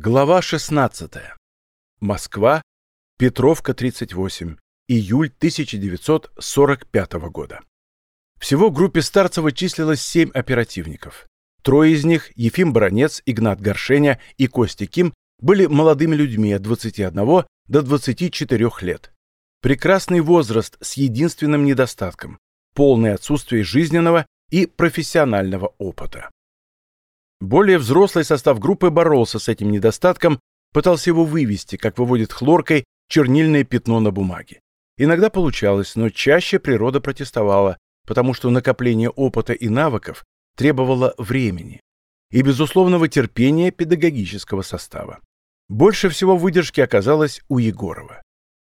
Глава 16. Москва. Петровка, 38. Июль 1945 года. Всего в группе Старцева числилось семь оперативников. Трое из них, Ефим Баранец, Игнат Горшеня и Костя Ким, были молодыми людьми от 21 до 24 лет. Прекрасный возраст с единственным недостатком – полное отсутствие жизненного и профессионального опыта. Более взрослый состав группы боролся с этим недостатком, пытался его вывести, как выводит хлоркой чернильное пятно на бумаге. Иногда получалось, но чаще природа протестовала, потому что накопление опыта и навыков требовало времени и безусловного терпения педагогического состава. Больше всего выдержки оказалось у Егорова.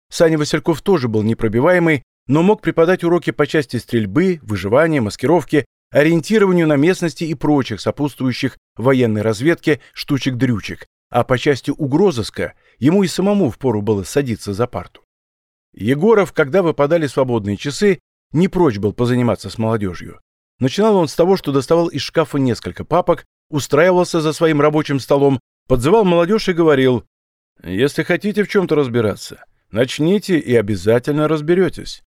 Саня Васильков тоже был непробиваемый, но мог преподать уроки по части стрельбы, выживания, маскировки, ориентированию на местности и прочих сопутствующих военной разведке штучек-дрючек, а по части угрозыска ему и самому впору было садиться за парту. Егоров, когда выпадали свободные часы, не прочь был позаниматься с молодежью. Начинал он с того, что доставал из шкафа несколько папок, устраивался за своим рабочим столом, подзывал молодежь и говорил, «Если хотите в чем-то разбираться, начните и обязательно разберетесь».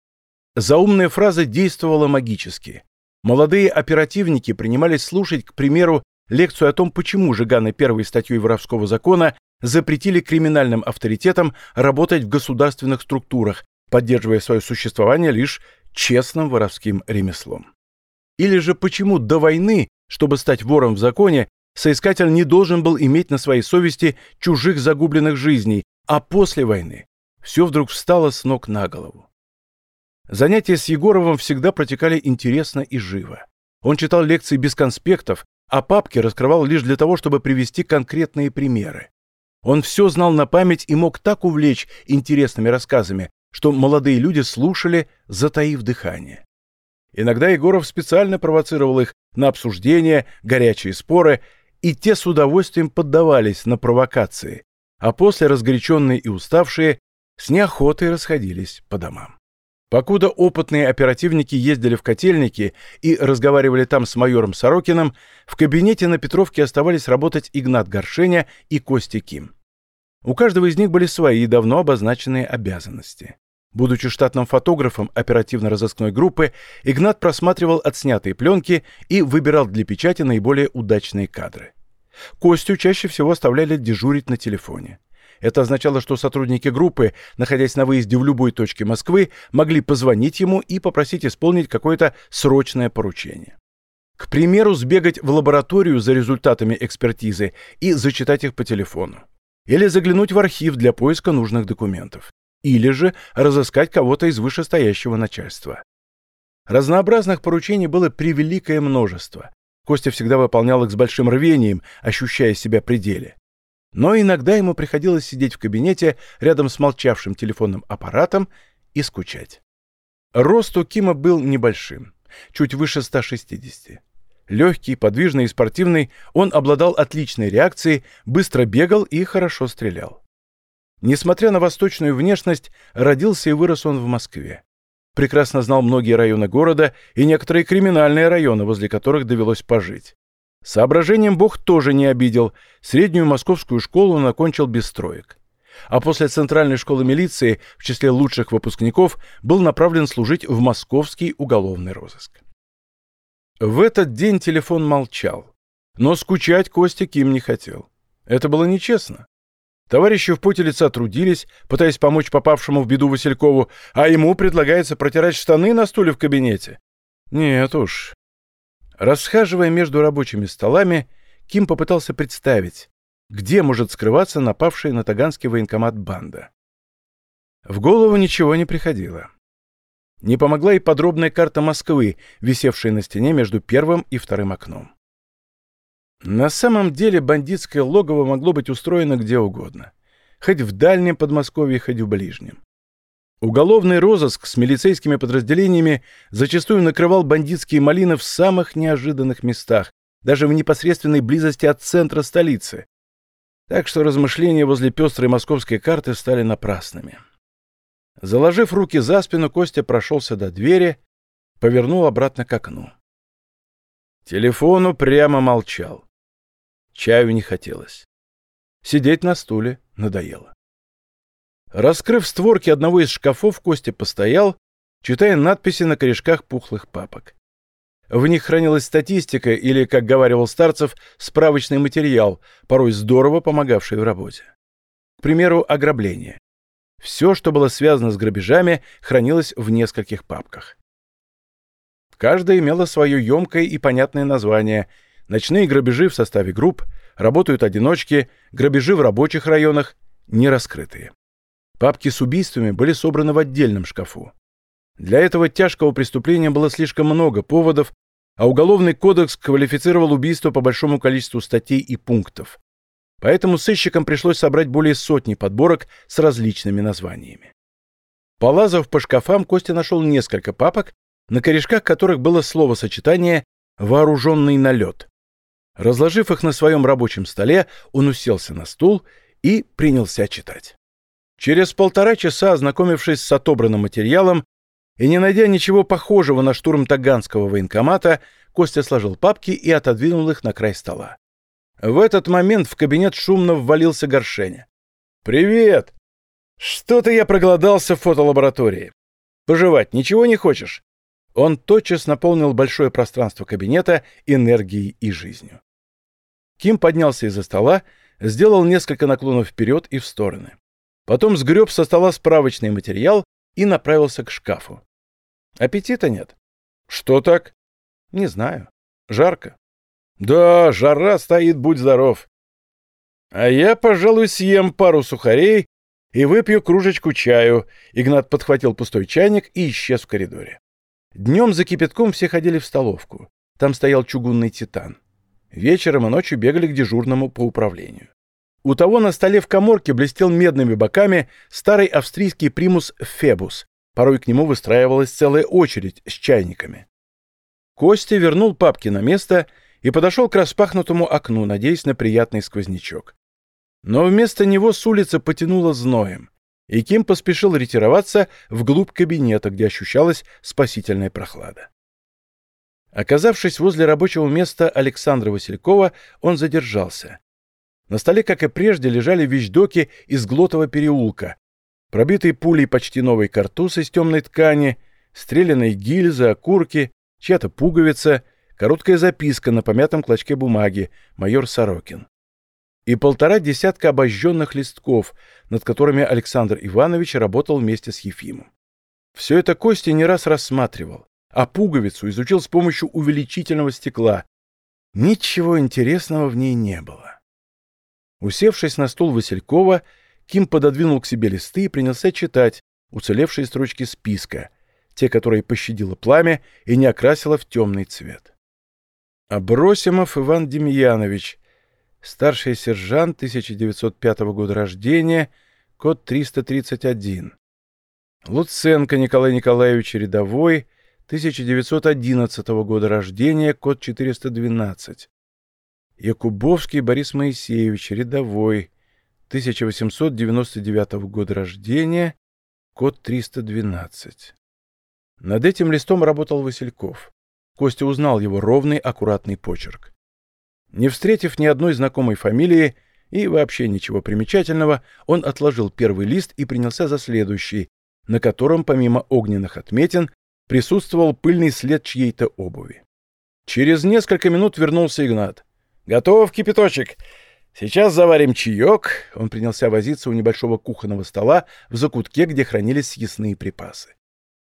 Заумная фраза действовала магически. Молодые оперативники принимались слушать, к примеру, лекцию о том, почему Жиганы первой статьей воровского закона запретили криминальным авторитетам работать в государственных структурах, поддерживая свое существование лишь честным воровским ремеслом. Или же почему до войны, чтобы стать вором в законе, соискатель не должен был иметь на своей совести чужих загубленных жизней, а после войны все вдруг встало с ног на голову. Занятия с Егоровым всегда протекали интересно и живо. Он читал лекции без конспектов, а папки раскрывал лишь для того, чтобы привести конкретные примеры. Он все знал на память и мог так увлечь интересными рассказами, что молодые люди слушали, затаив дыхание. Иногда Егоров специально провоцировал их на обсуждения, горячие споры, и те с удовольствием поддавались на провокации, а после разгоряченные и уставшие с неохотой расходились по домам. Покуда опытные оперативники ездили в котельники и разговаривали там с майором Сорокиным, в кабинете на Петровке оставались работать Игнат Горшеня и Костя Ким. У каждого из них были свои давно обозначенные обязанности. Будучи штатным фотографом оперативно-розыскной группы, Игнат просматривал отснятые пленки и выбирал для печати наиболее удачные кадры. Костю чаще всего оставляли дежурить на телефоне. Это означало, что сотрудники группы, находясь на выезде в любой точке Москвы, могли позвонить ему и попросить исполнить какое-то срочное поручение. К примеру, сбегать в лабораторию за результатами экспертизы и зачитать их по телефону. Или заглянуть в архив для поиска нужных документов. Или же разыскать кого-то из вышестоящего начальства. Разнообразных поручений было превеликое множество. Костя всегда выполнял их с большим рвением, ощущая себя при деле. Но иногда ему приходилось сидеть в кабинете рядом с молчавшим телефонным аппаратом и скучать. Рост у Кима был небольшим, чуть выше 160. Легкий, подвижный и спортивный, он обладал отличной реакцией, быстро бегал и хорошо стрелял. Несмотря на восточную внешность, родился и вырос он в Москве. Прекрасно знал многие районы города и некоторые криминальные районы, возле которых довелось пожить. Соображением Бог тоже не обидел. Среднюю московскую школу он окончил без строек. А после Центральной школы милиции в числе лучших выпускников был направлен служить в московский уголовный розыск. В этот день телефон молчал. Но скучать Костя Ким не хотел. Это было нечестно. Товарищи в поте лица трудились, пытаясь помочь попавшему в беду Василькову, а ему предлагается протирать штаны на стуле в кабинете. Нет уж, Расхаживая между рабочими столами, Ким попытался представить, где может скрываться напавшая на Таганский военкомат банда. В голову ничего не приходило. Не помогла и подробная карта Москвы, висевшая на стене между первым и вторым окном. На самом деле бандитское логово могло быть устроено где угодно. Хоть в дальнем Подмосковье, хоть в ближнем. Уголовный розыск с милицейскими подразделениями зачастую накрывал бандитские малины в самых неожиданных местах, даже в непосредственной близости от центра столицы. Так что размышления возле пестрой московской карты стали напрасными. Заложив руки за спину, Костя прошелся до двери, повернул обратно к окну. Телефону прямо молчал. Чаю не хотелось. Сидеть на стуле надоело. Раскрыв створки одного из шкафов, Костя постоял, читая надписи на корешках пухлых папок. В них хранилась статистика или, как говаривал Старцев, справочный материал, порой здорово помогавший в работе. К примеру, ограбление. Все, что было связано с грабежами, хранилось в нескольких папках. Каждая имела свое емкое и понятное название. Ночные грабежи в составе групп, работают одиночки, грабежи в рабочих районах, не раскрытые. Папки с убийствами были собраны в отдельном шкафу. Для этого тяжкого преступления было слишком много поводов, а Уголовный кодекс квалифицировал убийство по большому количеству статей и пунктов. Поэтому сыщикам пришлось собрать более сотни подборок с различными названиями. Полазав по шкафам, Костя нашел несколько папок, на корешках которых было словосочетание «вооруженный налет». Разложив их на своем рабочем столе, он уселся на стул и принялся читать. Через полтора часа, ознакомившись с отобранным материалом, и не найдя ничего похожего на штурм Таганского военкомата, Костя сложил папки и отодвинул их на край стола. В этот момент в кабинет шумно ввалился Горшеня. «Привет! Что-то я проголодался в фотолаборатории. Пожевать ничего не хочешь?» Он тотчас наполнил большое пространство кабинета энергией и жизнью. Ким поднялся из-за стола, сделал несколько наклонов вперед и в стороны. Потом сгреб со стола справочный материал и направился к шкафу. Аппетита нет. Что так? Не знаю. Жарко. Да, жара стоит, будь здоров. А я, пожалуй, съем пару сухарей и выпью кружечку чаю. Игнат подхватил пустой чайник и исчез в коридоре. Днем за кипятком все ходили в столовку. Там стоял чугунный титан. Вечером и ночью бегали к дежурному по управлению. У того на столе в коморке блестел медными боками старый австрийский примус «Фебус», Порой к нему выстраивалась целая очередь с чайниками. Костя вернул папки на место и подошел к распахнутому окну, надеясь на приятный сквознячок. Но вместо него с улицы потянуло зноем, и Ким поспешил ретироваться вглубь кабинета, где ощущалась спасительная прохлада. Оказавшись возле рабочего места Александра Василькова, он задержался. На столе, как и прежде, лежали вещдоки из Глотова переулка, Пробитые пулей почти новый картуз из темной ткани, стрелянные гильзы, окурки, чья-то пуговица, короткая записка на помятом клочке бумаги «Майор Сорокин». И полтора десятка обожженных листков, над которыми Александр Иванович работал вместе с Ефимом. Все это Костя не раз рассматривал, а пуговицу изучил с помощью увеличительного стекла. Ничего интересного в ней не было. Усевшись на стул Василькова, Ким пододвинул к себе листы и принялся читать уцелевшие строчки списка, те, которые пощадило пламя и не окрасило в темный цвет. Абросимов Иван Демьянович, старший сержант 1905 года рождения, код 331. Луценко Николай Николаевич рядовой, 1911 года рождения, код 412. Якубовский Борис Моисеевич, рядовой, 1899 года рождения, код 312. Над этим листом работал Васильков. Костя узнал его ровный, аккуратный почерк. Не встретив ни одной знакомой фамилии и вообще ничего примечательного, он отложил первый лист и принялся за следующий, на котором, помимо огненных отметин, присутствовал пыльный след чьей-то обуви. Через несколько минут вернулся Игнат. «Готов, кипяточек! «Сейчас заварим чаек», — он принялся возиться у небольшого кухонного стола в закутке, где хранились съестные припасы.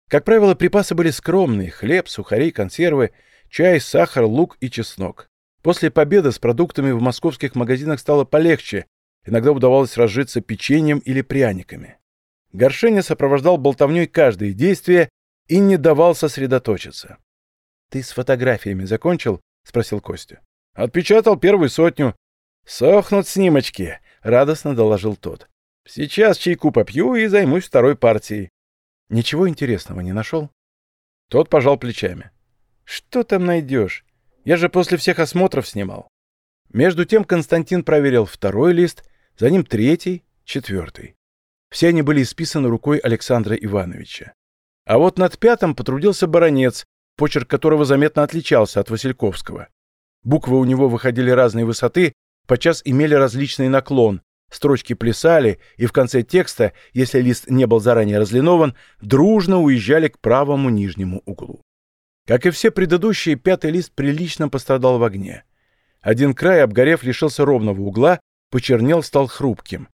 Как правило, припасы были скромные — хлеб, сухари, консервы, чай, сахар, лук и чеснок. После победы с продуктами в московских магазинах стало полегче, иногда удавалось разжиться печеньем или пряниками. Горшеня сопровождал болтовней каждое действие и не давал сосредоточиться. «Ты с фотографиями закончил?» — спросил Костя. «Отпечатал первую сотню. «Сохнут снимочки», — радостно доложил тот. «Сейчас чайку попью и займусь второй партией». «Ничего интересного не нашел?» Тот пожал плечами. «Что там найдешь? Я же после всех осмотров снимал». Между тем Константин проверил второй лист, за ним третий, четвертый. Все они были исписаны рукой Александра Ивановича. А вот над пятым потрудился баронец, почерк которого заметно отличался от Васильковского. Буквы у него выходили разной высоты, подчас имели различный наклон, строчки плясали, и в конце текста, если лист не был заранее разлинован, дружно уезжали к правому нижнему углу. Как и все предыдущие, пятый лист прилично пострадал в огне. Один край, обгорев, лишился ровного угла, почернел, стал хрупким.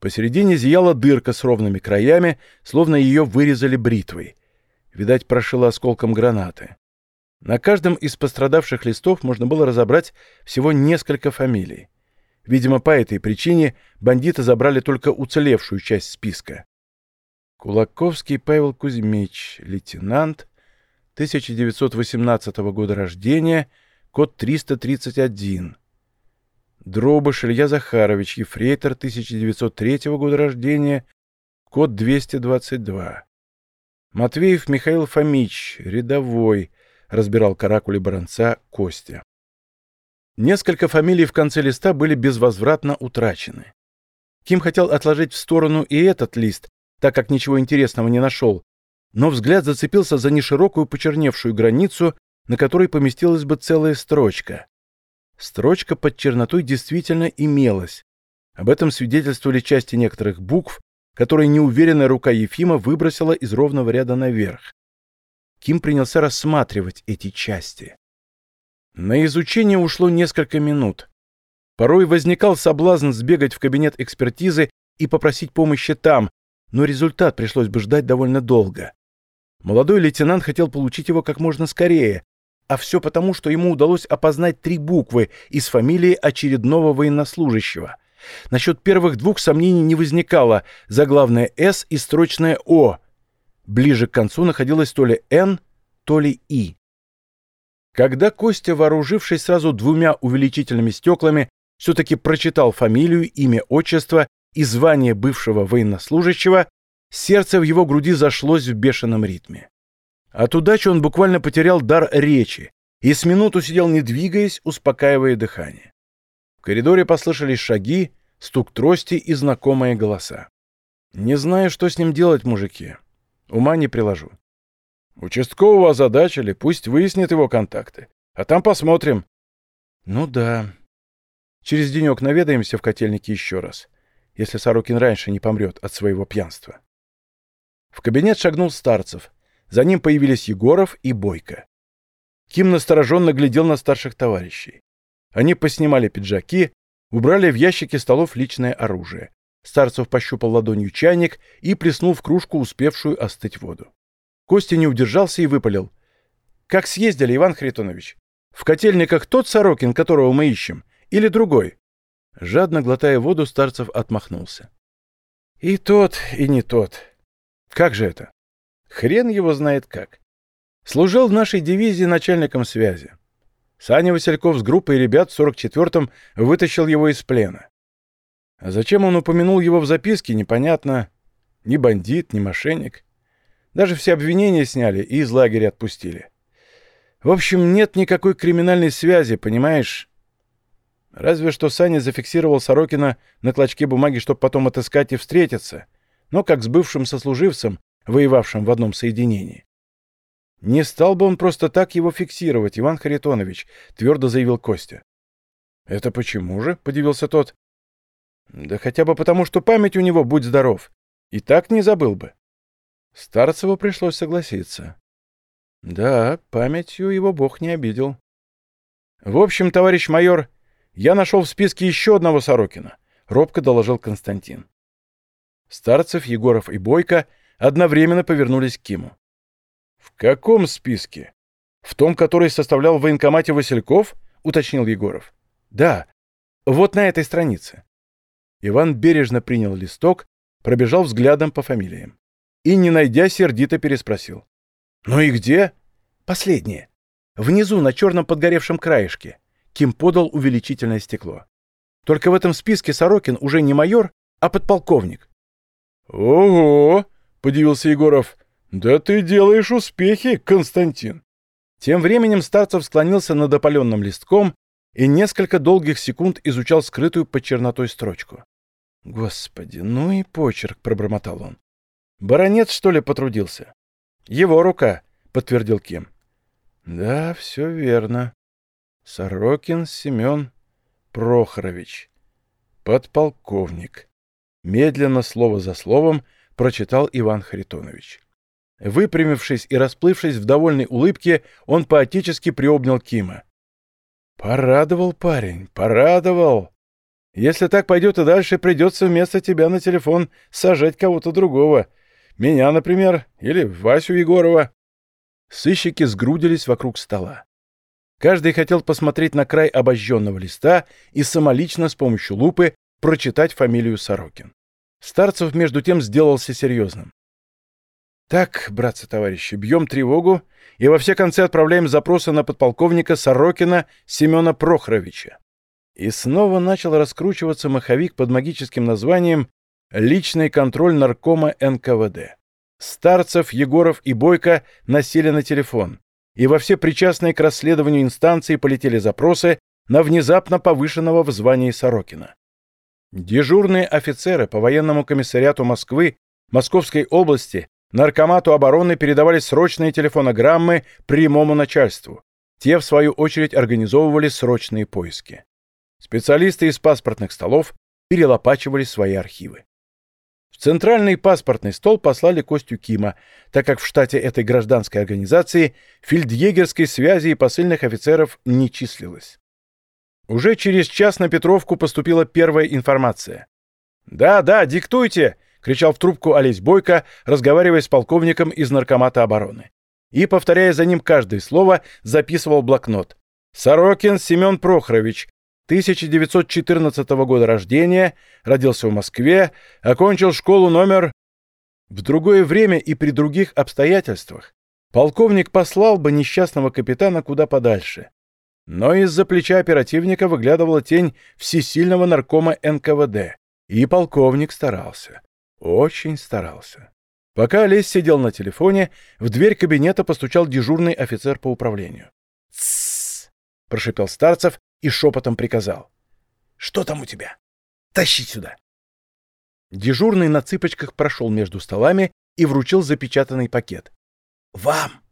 Посередине зияла дырка с ровными краями, словно ее вырезали бритвой. Видать, прошила осколком гранаты. На каждом из пострадавших листов можно было разобрать всего несколько фамилий. Видимо, по этой причине бандиты забрали только уцелевшую часть списка. Кулаковский Павел Кузьмич, лейтенант, 1918 года рождения, код 331. Дробыш Илья Захарович, ефрейтор, 1903 года рождения, код 222. Матвеев Михаил Фомич, рядовой, разбирал каракули баронца Костя. Несколько фамилий в конце листа были безвозвратно утрачены. Ким хотел отложить в сторону и этот лист, так как ничего интересного не нашел, но взгляд зацепился за неширокую почерневшую границу, на которой поместилась бы целая строчка. Строчка под чернотой действительно имелась. Об этом свидетельствовали части некоторых букв, которые неуверенная рука Ефима выбросила из ровного ряда наверх. Ким принялся рассматривать эти части. На изучение ушло несколько минут. Порой возникал соблазн сбегать в кабинет экспертизы и попросить помощи там, но результат пришлось бы ждать довольно долго. Молодой лейтенант хотел получить его как можно скорее, а все потому, что ему удалось опознать три буквы из фамилии очередного военнослужащего. Насчет первых двух сомнений не возникало, заглавное «С» и строчное «О», Ближе к концу находилось то ли «Н», то ли «И». Когда Костя, вооружившись сразу двумя увеличительными стеклами, все-таки прочитал фамилию, имя, отчество и звание бывшего военнослужащего, сердце в его груди зашлось в бешеном ритме. От удачи он буквально потерял дар речи и с минуту сидел не двигаясь, успокаивая дыхание. В коридоре послышались шаги, стук трости и знакомые голоса. «Не знаю, что с ним делать, мужики. Ума не приложу. Участкового озадачили, пусть выяснит его контакты. А там посмотрим. Ну да. Через денек наведаемся в котельнике еще раз, если Сорокин раньше не помрет от своего пьянства. В кабинет шагнул Старцев. За ним появились Егоров и Бойко. Ким настороженно глядел на старших товарищей. Они поснимали пиджаки, убрали в ящики столов личное оружие. Старцев пощупал ладонью чайник и плеснул в кружку успевшую остыть воду. Костя не удержался и выпалил. «Как съездили, Иван Харитонович? В котельниках тот Сорокин, которого мы ищем, или другой?» Жадно глотая воду, Старцев отмахнулся. «И тот, и не тот. Как же это? Хрен его знает как. Служил в нашей дивизии начальником связи. Саня Васильков с группой ребят в 44-м вытащил его из плена. А зачем он упомянул его в записке, непонятно. Ни бандит, ни мошенник. Даже все обвинения сняли и из лагеря отпустили. В общем, нет никакой криминальной связи, понимаешь? Разве что Саня зафиксировал Сорокина на клочке бумаги, чтобы потом отыскать и встретиться, но как с бывшим сослуживцем, воевавшим в одном соединении. «Не стал бы он просто так его фиксировать, Иван Харитонович», — твердо заявил Костя. «Это почему же?» — подивился тот. Да хотя бы потому, что память у него, будь здоров. И так не забыл бы. Старцеву пришлось согласиться. Да, памятью его бог не обидел. В общем, товарищ майор, я нашел в списке еще одного Сорокина, робко доложил Константин. Старцев, Егоров и Бойко одновременно повернулись к Киму. «В каком списке? В том, который составлял в военкомате Васильков?» — уточнил Егоров. «Да, вот на этой странице». Иван бережно принял листок, пробежал взглядом по фамилиям. И, не найдя, сердито переспросил. «Ну и где?» «Последнее. Внизу, на черном подгоревшем краешке». Ким подал увеличительное стекло. «Только в этом списке Сорокин уже не майор, а подполковник». «Ого!» — подивился Егоров. «Да ты делаешь успехи, Константин!» Тем временем Старцев склонился над опаленным листком и несколько долгих секунд изучал скрытую под чернотой строчку. «Господи, ну и почерк!» — пробормотал он. «Баронец, что ли, потрудился?» «Его рука», — подтвердил Ким. «Да, все верно. Сорокин, Семен, Прохорович. Подполковник. Медленно, слово за словом, прочитал Иван Харитонович. Выпрямившись и расплывшись в довольной улыбке, он поотечески приобнял Кима. «Порадовал парень, порадовал. Если так пойдет и дальше, придется вместо тебя на телефон сажать кого-то другого. Меня, например, или Васю Егорова». Сыщики сгрудились вокруг стола. Каждый хотел посмотреть на край обожженного листа и самолично с помощью лупы прочитать фамилию Сорокин. Старцев, между тем, сделался серьезным. «Так, братцы-товарищи, бьем тревогу и во все концы отправляем запросы на подполковника Сорокина Семена Прохоровича». И снова начал раскручиваться маховик под магическим названием «Личный контроль наркома НКВД». Старцев, Егоров и Бойко носили на телефон, и во все причастные к расследованию инстанции полетели запросы на внезапно повышенного в звании Сорокина. Дежурные офицеры по военному комиссариату Москвы, Московской области, Наркомату обороны передавали срочные телефонограммы прямому начальству. Те, в свою очередь, организовывали срочные поиски. Специалисты из паспортных столов перелопачивали свои архивы. В центральный паспортный стол послали Костю Кима, так как в штате этой гражданской организации фельдъегерской связи и посыльных офицеров не числилось. Уже через час на Петровку поступила первая информация. «Да, да, диктуйте!» — кричал в трубку Олесь Бойко, разговаривая с полковником из Наркомата обороны. И, повторяя за ним каждое слово, записывал блокнот. «Сорокин Семен Прохорович, 1914 года рождения, родился в Москве, окончил школу номер... В другое время и при других обстоятельствах полковник послал бы несчастного капитана куда подальше. Но из-за плеча оперативника выглядывала тень всесильного наркома НКВД, и полковник старался. Очень старался. Пока Олесь сидел на телефоне, в дверь кабинета постучал дежурный офицер по управлению. «Тссс!» — прошипел Старцев и шепотом приказал. «Что там у тебя? Тащи сюда!» Дежурный на цыпочках прошел между столами и вручил запечатанный пакет. «Вам!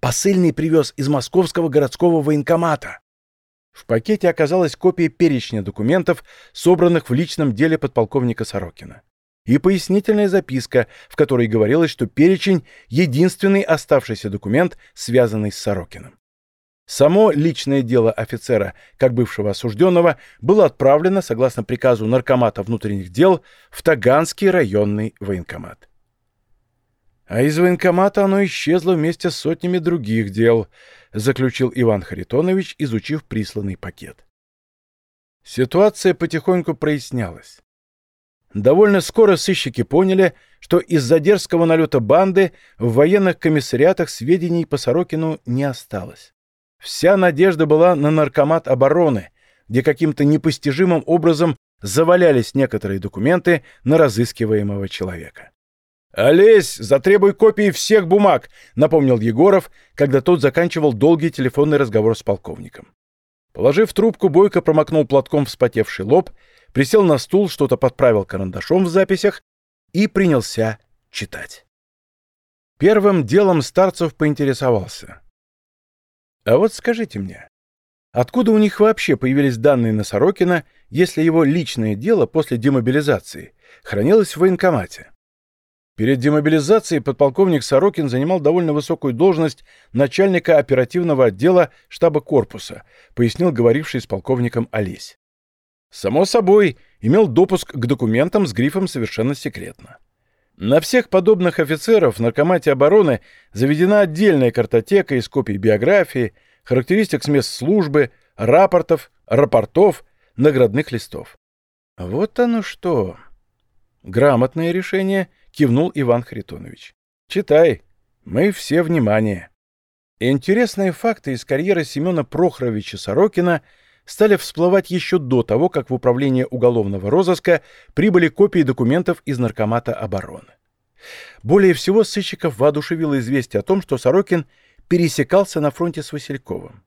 Посыльный привез из московского городского военкомата!» В пакете оказалась копия перечня документов, собранных в личном деле подполковника Сорокина. И пояснительная записка, в которой говорилось, что перечень — единственный оставшийся документ, связанный с Сорокиным. Само личное дело офицера, как бывшего осужденного, было отправлено, согласно приказу Наркомата внутренних дел, в Таганский районный военкомат. А из военкомата оно исчезло вместе с сотнями других дел, заключил Иван Харитонович, изучив присланный пакет. Ситуация потихоньку прояснялась. Довольно скоро сыщики поняли, что из-за дерзкого налета банды в военных комиссариатах сведений по Сорокину не осталось. Вся надежда была на наркомат обороны, где каким-то непостижимым образом завалялись некоторые документы на разыскиваемого человека. «Олесь, затребуй копии всех бумаг», — напомнил Егоров, когда тот заканчивал долгий телефонный разговор с полковником. Положив трубку, Бойко промокнул платком вспотевший лоб, присел на стул, что-то подправил карандашом в записях и принялся читать. Первым делом Старцев поинтересовался. А вот скажите мне, откуда у них вообще появились данные на Сорокина, если его личное дело после демобилизации хранилось в военкомате? Перед демобилизацией подполковник Сорокин занимал довольно высокую должность начальника оперативного отдела штаба корпуса, пояснил говоривший с полковником Олесь. Само собой, имел допуск к документам с грифом «Совершенно секретно». На всех подобных офицеров в Наркомате обороны заведена отдельная картотека из копий биографии, характеристик с мест службы, рапортов, рапортов, наградных листов. Вот оно что. Грамотное решение, кивнул Иван Харитонович. Читай. Мы все внимание. Интересные факты из карьеры Семена Прохоровича Сорокина стали всплывать еще до того, как в управление уголовного розыска прибыли копии документов из Наркомата обороны. Более всего сыщиков воодушевило известие о том, что Сорокин пересекался на фронте с Васильковым.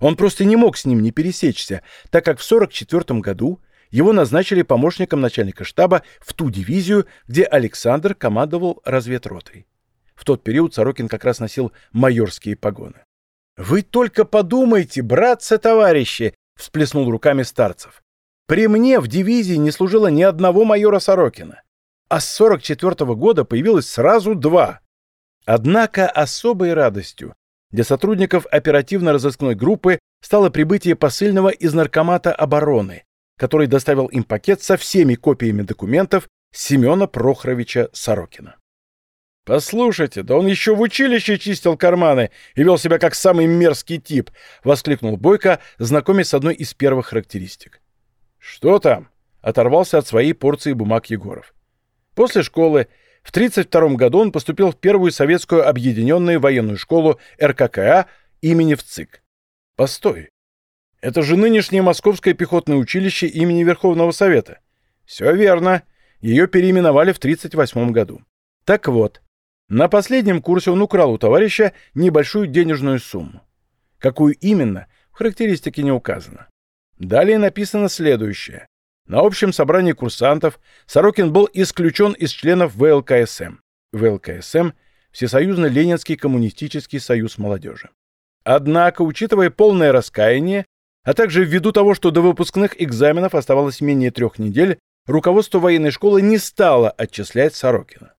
Он просто не мог с ним не пересечься, так как в 1944 году его назначили помощником начальника штаба в ту дивизию, где Александр командовал разведротой. В тот период Сорокин как раз носил майорские погоны. «Вы только подумайте, братцы-товарищи!» — всплеснул руками Старцев. «При мне в дивизии не служило ни одного майора Сорокина, а с 44 -го года появилось сразу два. Однако особой радостью для сотрудников оперативно-розыскной группы стало прибытие посыльного из Наркомата обороны, который доставил им пакет со всеми копиями документов Семена Прохоровича Сорокина. «Послушайте, да он еще в училище чистил карманы и вел себя как самый мерзкий тип!» — воскликнул Бойко, знакомясь с одной из первых характеристик. «Что там?» — оторвался от своей порции бумаг Егоров. После школы в 1932 году он поступил в первую советскую объединенную военную школу РККА имени ВЦИК. Постой. Это же нынешнее Московское пехотное училище имени Верховного Совета. Все верно. Ее переименовали в 1938 году. Так вот, на последнем курсе он украл у товарища небольшую денежную сумму. Какую именно, в характеристике не указано. Далее написано следующее. На общем собрании курсантов Сорокин был исключен из членов ВЛКСМ. ВЛКСМ – Всесоюзный Ленинский коммунистический союз молодежи. Однако, учитывая полное раскаяние, а также ввиду того, что до выпускных экзаменов оставалось менее трех недель, руководство военной школы не стало отчислять Сорокина.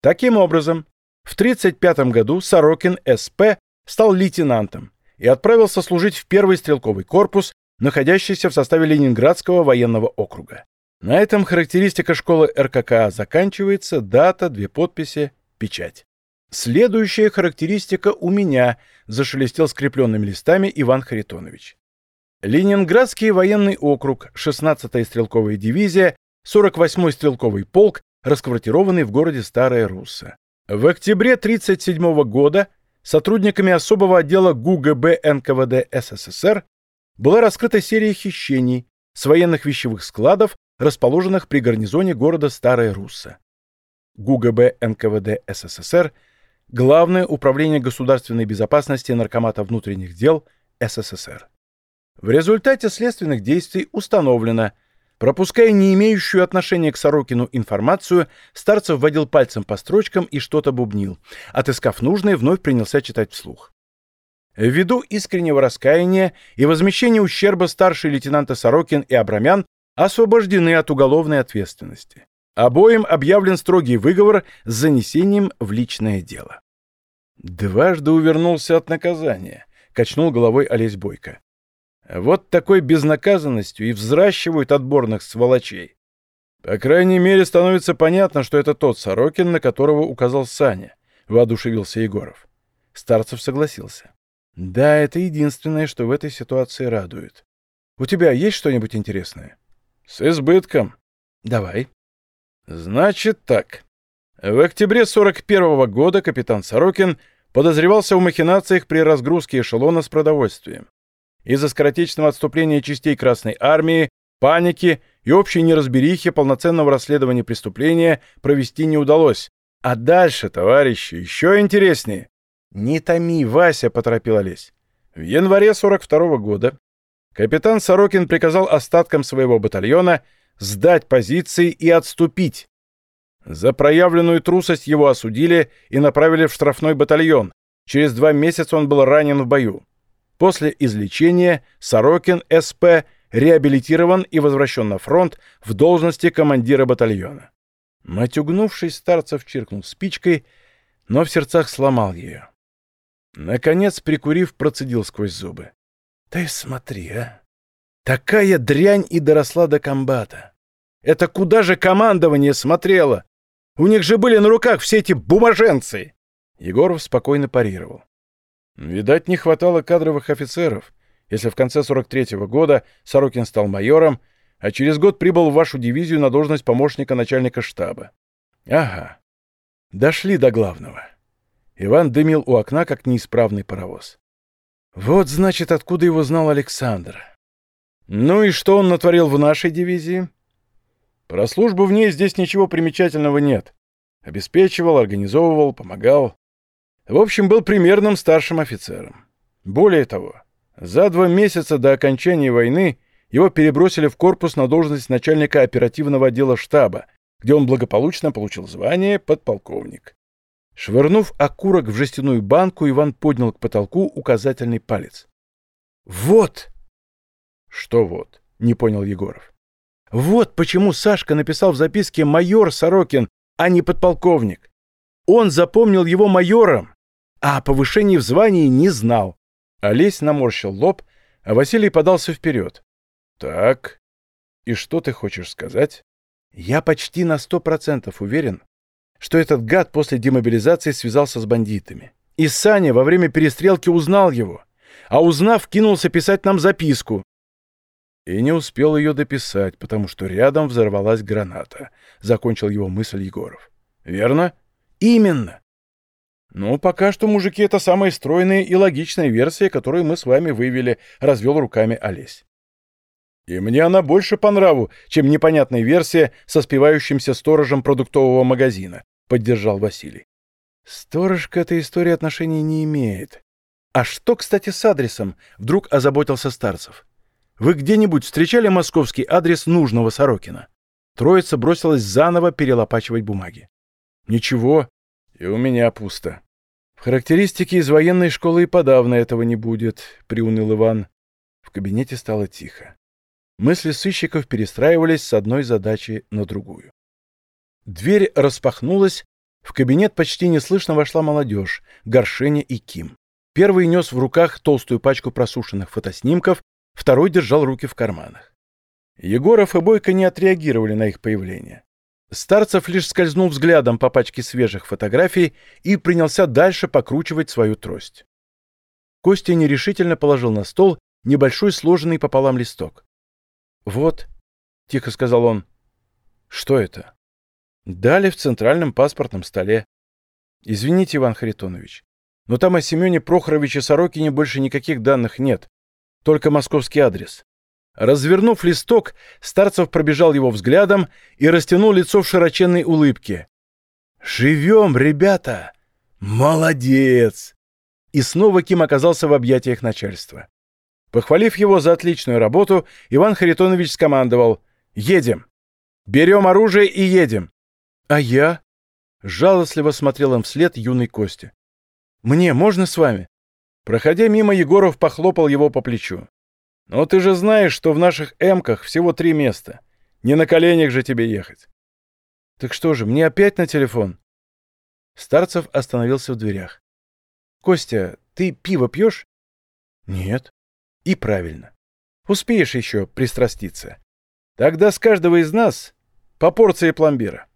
Таким образом, в 1935 году Сорокин СП стал лейтенантом и отправился служить в первый стрелковый корпус, находящийся в составе Ленинградского военного округа. На этом характеристика школы РККА заканчивается, дата, две подписи, печать. Следующая характеристика у меня, зашелестел скрепленными листами Иван Харитонович. Ленинградский военный округ, 16-я стрелковая дивизия, 48-й стрелковый полк, расквартированный в городе Старая Русса. В октябре 1937 года сотрудниками особого отдела ГУГБ НКВД СССР была раскрыта серия хищений с военных вещевых складов, расположенных при гарнизоне города Старая Русса. ГУГБ НКВД СССР – Главное управление государственной безопасности Наркомата внутренних дел СССР. В результате следственных действий установлено, пропуская не имеющую отношения к Сорокину информацию, Старцев водил пальцем по строчкам и что-то бубнил. Отыскав нужное, вновь принялся читать вслух. Ввиду искреннего раскаяния и возмещения ущерба старшие лейтенанты Сорокин и Абрамян освобождены от уголовной ответственности. Обоим объявлен строгий выговор с занесением в личное дело. Дважды увернулся от наказания, качнул головой Олесь Бойко. Вот такой безнаказанностью и взращивают отборных сволочей. По крайней мере, становится понятно, что это тот Сорокин, на которого указал Саня, воодушевился Егоров. Старцев согласился. Да, это единственное, что в этой ситуации радует. У тебя есть что-нибудь интересное? С избытком. Давай. Значит так. В октябре 41 -го года капитан Сорокин подозревался в махинациях при разгрузке эшелона с продовольствием. Из-за скоротечного отступления частей Красной Армии, паники и общей неразберихи полноценного расследования преступления провести не удалось. А дальше, товарищи, еще интереснее. «Не томи, Вася!» — поторопил Олесь. В январе 42 -го года капитан Сорокин приказал остаткам своего батальона сдать позиции и отступить. За проявленную трусость его осудили и направили в штрафной батальон. Через два месяца он был ранен в бою. После излечения Сорокин СП реабилитирован и возвращен на фронт в должности командира батальона. Матюгнувшись, Старцев чиркнул спичкой, но в сердцах сломал ее. Наконец, прикурив, процедил сквозь зубы. «Ты смотри, а! Такая дрянь и доросла до комбата! Это куда же командование смотрело? У них же были на руках все эти бумаженцы!» Егоров спокойно парировал. «Видать, не хватало кадровых офицеров, если в конце 43-го года Сорокин стал майором, а через год прибыл в вашу дивизию на должность помощника начальника штаба. Ага. Дошли до главного. Иван дымил у окна, как неисправный паровоз. Вот, значит, откуда его знал Александр. Ну и что он натворил в нашей дивизии? Про службу в ней здесь ничего примечательного нет. Обеспечивал, организовывал, помогал. В общем, был примерным старшим офицером. Более того, за два месяца до окончания войны его перебросили в корпус на должность начальника оперативного отдела штаба, где он благополучно получил звание подполковник. Швырнув окурок в жестяную банку, Иван поднял к потолку указательный палец. «Вот! Что вот? Не понял Егоров. Вот почему Сашка написал в записке «майор Сорокин», а не подполковник. Он запомнил его майором, а о повышении в звании не знал. Олесь наморщил лоб, а Василий подался вперед. «Так, и что ты хочешь сказать?» «Я почти на сто процентов уверен, что этот гад после демобилизации связался с бандитами. И Саня во время перестрелки узнал его, а узнав, кинулся писать нам записку. И не успел ее дописать, потому что рядом взорвалась граната. Закончил его мысль Егоров. Верно? Именно. Ну, пока что, мужики, это самая стройная и логичная версия, которую мы с вами вывели, развел руками Олесь. И мне она больше по нраву, чем непонятная версия со спивающимся сторожем продуктового магазина, поддержал Василий. Сторож к этой истории отношения не имеет. А что, кстати, с адресом? Вдруг озаботился Старцев. Вы где-нибудь встречали московский адрес нужного Сорокина? Троица бросилась заново перелопачивать бумаги. Ничего, и у меня пусто. В характеристике из военной школы и подавно этого не будет, приуныл Иван. В кабинете стало тихо. Мысли сыщиков перестраивались с одной задачи на другую. Дверь распахнулась, в кабинет почти неслышно вошла молодежь, Горшеня и Ким. Первый нес в руках толстую пачку просушенных фотоснимков, второй держал руки в карманах. Егоров и Бойко не отреагировали на их появление. Старцев лишь скользнул взглядом по пачке свежих фотографий и принялся дальше покручивать свою трость. Костя нерешительно положил на стол небольшой сложенный пополам листок. «Вот», — тихо сказал он. «Что это?» «Дали в центральном паспортном столе. Извините, Иван Харитонович, но там о Семене Прохоровиче Сорокине больше никаких данных нет только московский адрес. Развернув листок, Старцев пробежал его взглядом и растянул лицо в широченной улыбке. «Живем, ребята! Молодец!» И снова Ким оказался в объятиях начальства. Похвалив его за отличную работу, Иван Харитонович скомандовал «Едем! Берем оружие и едем!» «А я?» — жалостливо смотрел им вслед юный Костя. «Мне можно с вами?» Проходя мимо, Егоров похлопал его по плечу. «Но ты же знаешь, что в наших эмках всего три места. Не на коленях же тебе ехать». «Так что же, мне опять на телефон?» Старцев остановился в дверях. «Костя, ты пиво пьешь?» «Нет». «И правильно. Успеешь еще пристраститься. Тогда с каждого из нас по порции пломбира.